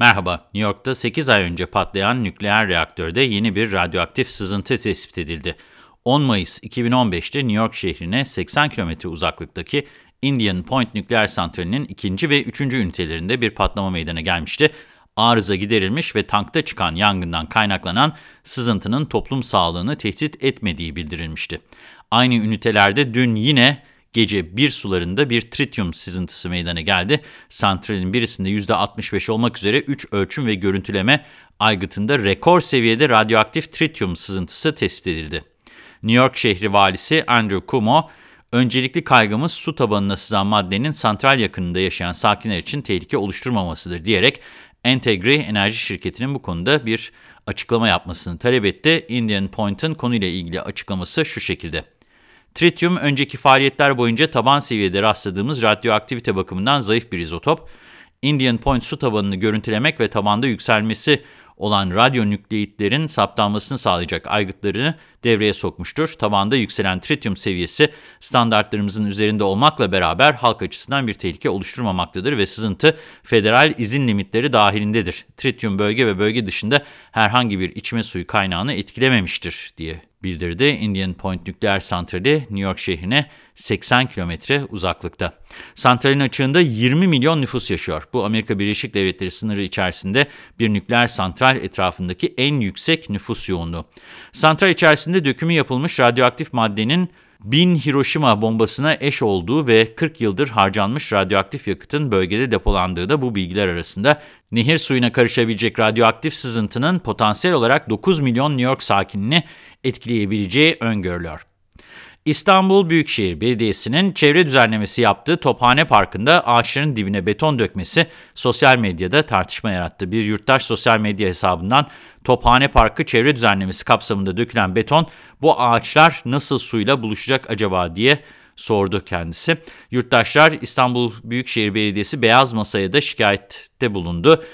Merhaba, New York'ta 8 ay önce patlayan nükleer reaktörde yeni bir radyoaktif sızıntı tespit edildi. 10 Mayıs 2015'te New York şehrine 80 kilometre uzaklıktaki Indian Point nükleer santralinin ikinci ve üçüncü ünitelerinde bir patlama meydana gelmişti. Arıza giderilmiş ve tankta çıkan yangından kaynaklanan sızıntının toplum sağlığını tehdit etmediği bildirilmişti. Aynı ünitelerde dün yine gece 1 sularında bir trityum sızıntısı meydana geldi. Santralin birisinde %65 olmak üzere 3 ölçüm ve görüntüleme aygıtında rekor seviyede radyoaktif trityum sızıntısı tespit edildi. New York şehri valisi Andrew Cuomo, öncelikli kaygımız su tabanına sızan maddenin santral yakınında yaşayan sakinler için tehlike oluşturmamasıdır diyerek Entegre Enerji Şirketi'nin bu konuda bir açıklama yapmasını talep etti. Indian Point'ın konuyla ilgili açıklaması şu şekilde. Trityum, önceki faaliyetler boyunca taban seviyede rastladığımız radyoaktivite bakımından zayıf bir izotop. Indian Point su tabanını görüntülemek ve tabanda yükselmesi olan radyonükleitlerin saptanmasını sağlayacak aygıtlarını devreye sokmuştur. Tabanda yükselen trityum seviyesi standartlarımızın üzerinde olmakla beraber halk açısından bir tehlike oluşturmamaktadır ve sızıntı federal izin limitleri dahilindedir. Trityum bölge ve bölge dışında herhangi bir içme suyu kaynağını etkilememiştir diye bildirdi. Indian Point nükleer santrali New York şehrine 80 kilometre uzaklıkta. Santralin açığında 20 milyon nüfus yaşıyor. Bu Amerika Birleşik Devletleri sınırı içerisinde bir nükleer santral etrafındaki en yüksek nüfus yoğunluğu. Santral içerisinde dökümü yapılmış radyoaktif maddenin 1000 Hiroşima bombasına eş olduğu ve 40 yıldır harcanmış radyoaktif yakıtın bölgede depolandığı da bu bilgiler arasında. Nehir suyuna karışabilecek radyoaktif sızıntının potansiyel olarak 9 milyon New York sakinini etkileyebileceği öngörülüyor. İstanbul Büyükşehir Belediyesi'nin çevre düzenlemesi yaptığı Tophane Parkı'nda ağaçların dibine beton dökmesi sosyal medyada tartışma yarattı. Bir yurttaş sosyal medya hesabından Tophane Parkı çevre düzenlemesi kapsamında dökülen beton bu ağaçlar nasıl suyla buluşacak acaba diye sordu kendisi. Yurttaşlar İstanbul Büyükşehir Belediyesi Beyaz Masa'ya da şikayette bulundu.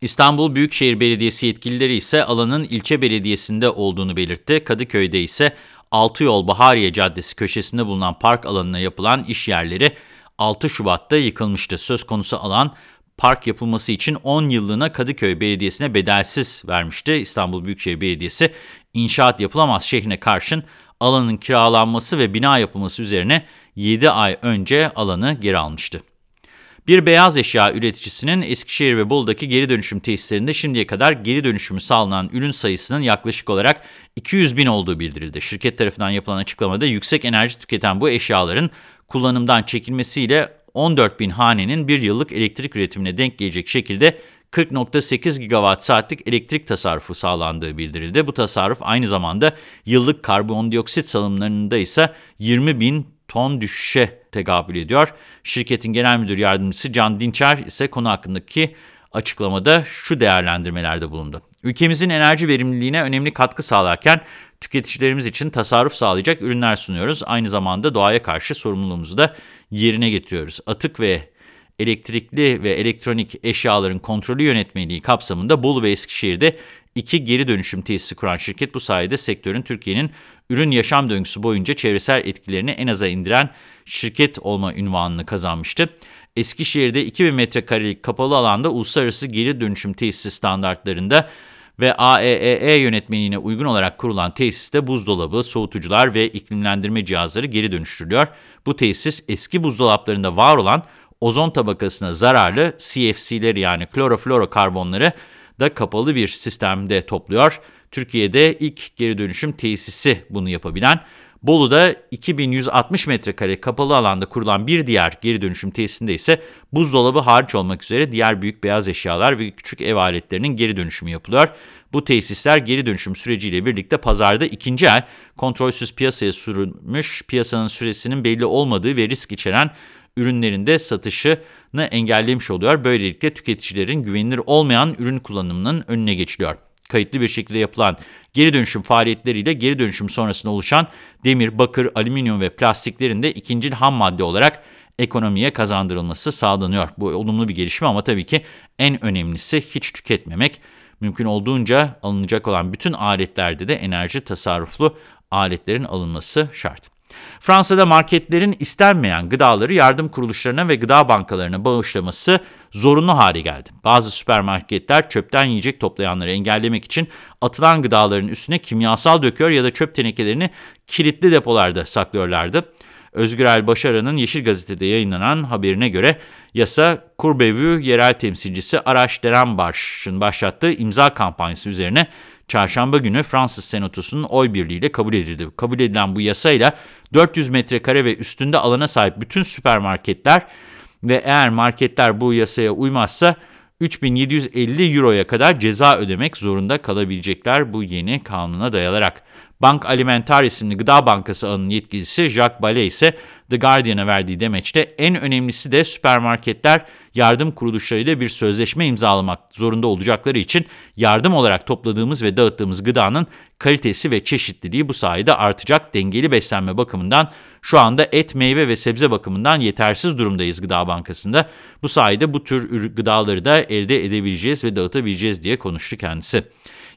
İstanbul Büyükşehir Belediyesi yetkilileri ise alanın ilçe belediyesinde olduğunu belirtti. Kadıköy'de ise Altıyol Bahariye Caddesi köşesinde bulunan park alanına yapılan iş yerleri 6 Şubat'ta yıkılmıştı. Söz konusu alan park yapılması için 10 yıllığına Kadıköy Belediyesi'ne bedelsiz vermişti. İstanbul Büyükşehir Belediyesi inşaat yapılamaz şehrine karşın alanın kiralanması ve bina yapılması üzerine 7 ay önce alanı geri almıştı. Bir beyaz eşya üreticisinin Eskişehir ve Bolu'daki geri dönüşüm tesislerinde şimdiye kadar geri dönüşümü sağlanan ürün sayısının yaklaşık olarak 200 bin olduğu bildirildi. Şirket tarafından yapılan açıklamada yüksek enerji tüketen bu eşyaların kullanımdan çekilmesiyle 14 bin hanenin bir yıllık elektrik üretimine denk gelecek şekilde 40.8 gigawatt saatlik elektrik tasarrufu sağlandığı bildirildi. Bu tasarruf aynı zamanda yıllık karbondioksit salımlarında ise 20 bin ton düşüşe tekabül ediyor. Şirketin genel müdür yardımcısı Can Dinçer ise konu hakkındaki açıklamada şu değerlendirmelerde bulundu. Ülkemizin enerji verimliliğine önemli katkı sağlarken tüketicilerimiz için tasarruf sağlayacak ürünler sunuyoruz. Aynı zamanda doğaya karşı sorumluluğumuzu da yerine getiriyoruz. Atık ve elektrikli ve elektronik eşyaların kontrolü yönetmeliği kapsamında Bolu ve Eskişehir'de iki geri dönüşüm tesisi kuran şirket bu sayede sektörün Türkiye'nin ürün yaşam döngüsü boyunca çevresel etkilerini en aza indiren şirket olma ünvanını kazanmıştı. Eskişehir'de 2000 metrekarelik kapalı alanda uluslararası geri dönüşüm tesisi standartlarında ve AEEE e yönetmeliğine uygun olarak kurulan tesiste buzdolabı, soğutucular ve iklimlendirme cihazları geri dönüştürülüyor. Bu tesis eski buzdolaplarında var olan ozon tabakasına zararlı CFC'leri yani kloroflorokarbonları da kapalı bir sistemde topluyor. Türkiye'de ilk geri dönüşüm tesisi bunu yapabilen, Bolu'da 2160 metrekare kapalı alanda kurulan bir diğer geri dönüşüm tesisinde ise buzdolabı hariç olmak üzere diğer büyük beyaz eşyalar ve küçük ev aletlerinin geri dönüşümü yapılıyor. Bu tesisler geri dönüşüm süreciyle birlikte pazarda ikinci el kontrolsüz piyasaya sürülmüş, piyasanın süresinin belli olmadığı ve risk içeren ürünlerinde satışını engellemiş oluyor. Böylelikle tüketicilerin güvenilir olmayan ürün kullanımının önüne geçiliyor. Kayıtlı bir şekilde yapılan geri dönüşüm faaliyetleriyle geri dönüşüm sonrasında oluşan demir, bakır, alüminyum ve plastiklerin de ikinci ham madde olarak ekonomiye kazandırılması sağlanıyor. Bu olumlu bir gelişme ama tabii ki en önemlisi hiç tüketmemek. Mümkün olduğunca alınacak olan bütün aletlerde de enerji tasarruflu aletlerin alınması şart. Fransa'da marketlerin istenmeyen gıdaları yardım kuruluşlarına ve gıda bankalarına bağışlaması zorunlu hale geldi. Bazı süpermarketler çöpten yiyecek toplayanları engellemek için atılan gıdaların üstüne kimyasal döküyor ya da çöp tenekelerini kilitli depolarda saklıyorlardı. Özgürel Başaran'ın Yeşil Gazete'de yayınlanan haberine göre yasa Kurbevü yerel temsilcisi Araş Derenbarş'ın başlattığı imza kampanyası üzerine çarşamba günü Fransız Senatosu'nun oy birliğiyle kabul edildi. Kabul edilen bu yasayla 400 metrekare ve üstünde alana sahip bütün süpermarketler ve eğer marketler bu yasaya uymazsa 3750 euroya kadar ceza ödemek zorunda kalabilecekler bu yeni kanuna dayalarak. Bank Alimentar isimli gıda bankası ağının yetkilisi Jacques Ballet ise The Guardian'a verdiği demeçte en önemlisi de süpermarketler yardım kuruluşlarıyla bir sözleşme imzalamak zorunda olacakları için yardım olarak topladığımız ve dağıttığımız gıdanın kalitesi ve çeşitliliği bu sayede artacak. Dengeli beslenme bakımından şu anda et, meyve ve sebze bakımından yetersiz durumdayız Gıda Bankası'nda. Bu sayede bu tür gıdaları da elde edebileceğiz ve dağıtabileceğiz diye konuştu kendisi.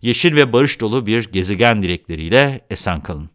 Yeşil ve barış dolu bir gezegen dilekleriyle esen kalın.